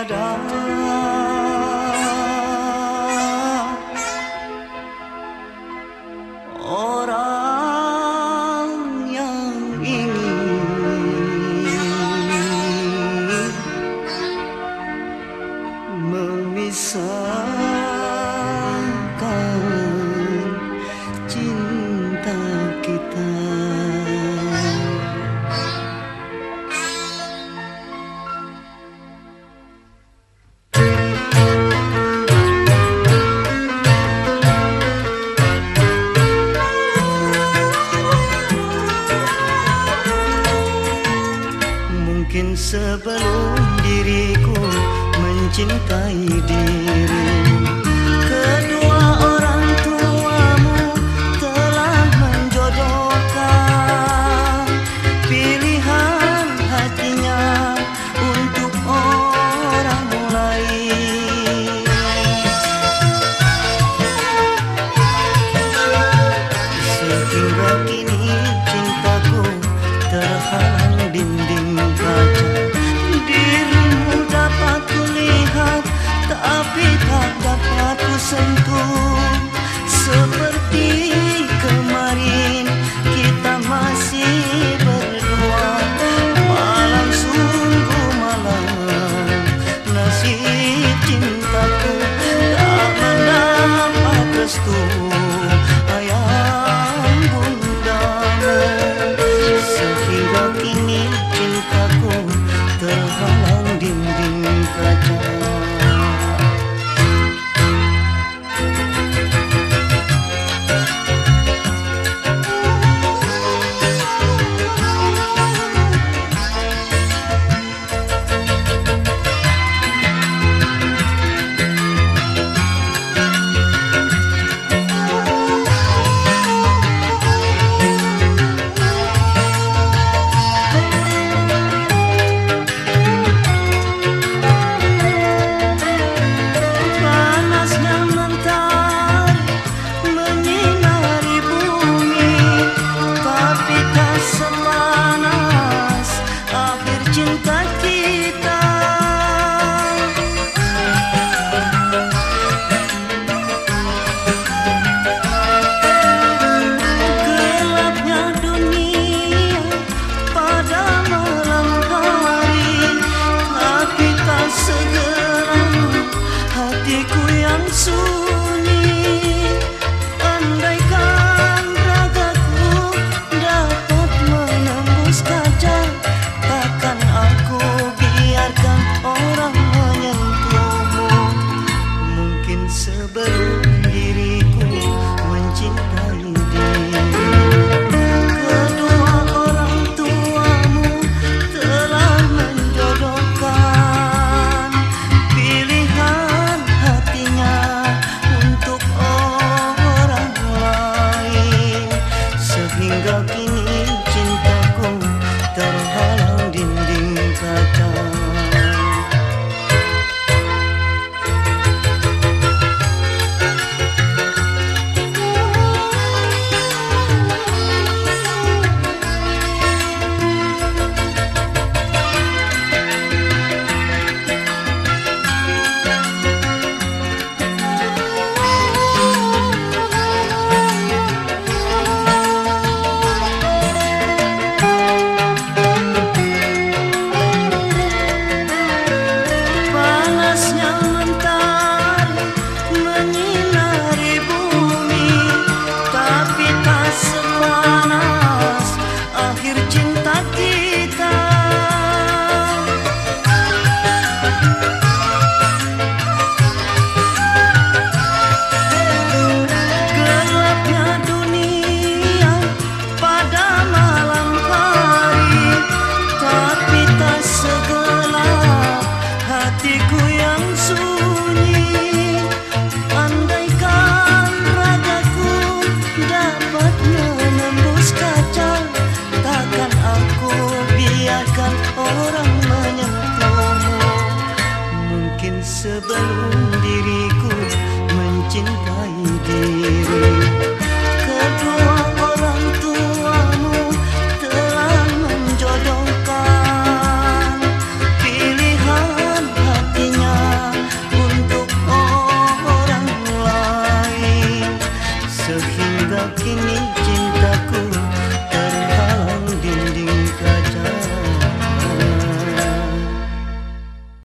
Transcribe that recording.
Adam. cintai dia tapi tak dapat ku sentuh seperti kemarin. cinta sebelum diriku mencintai diri. Kedua orang tuamu telah menjodohkan pilihan hatinya untuk orang lain. Sehingga kini